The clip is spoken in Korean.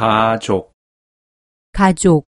가족, 가족,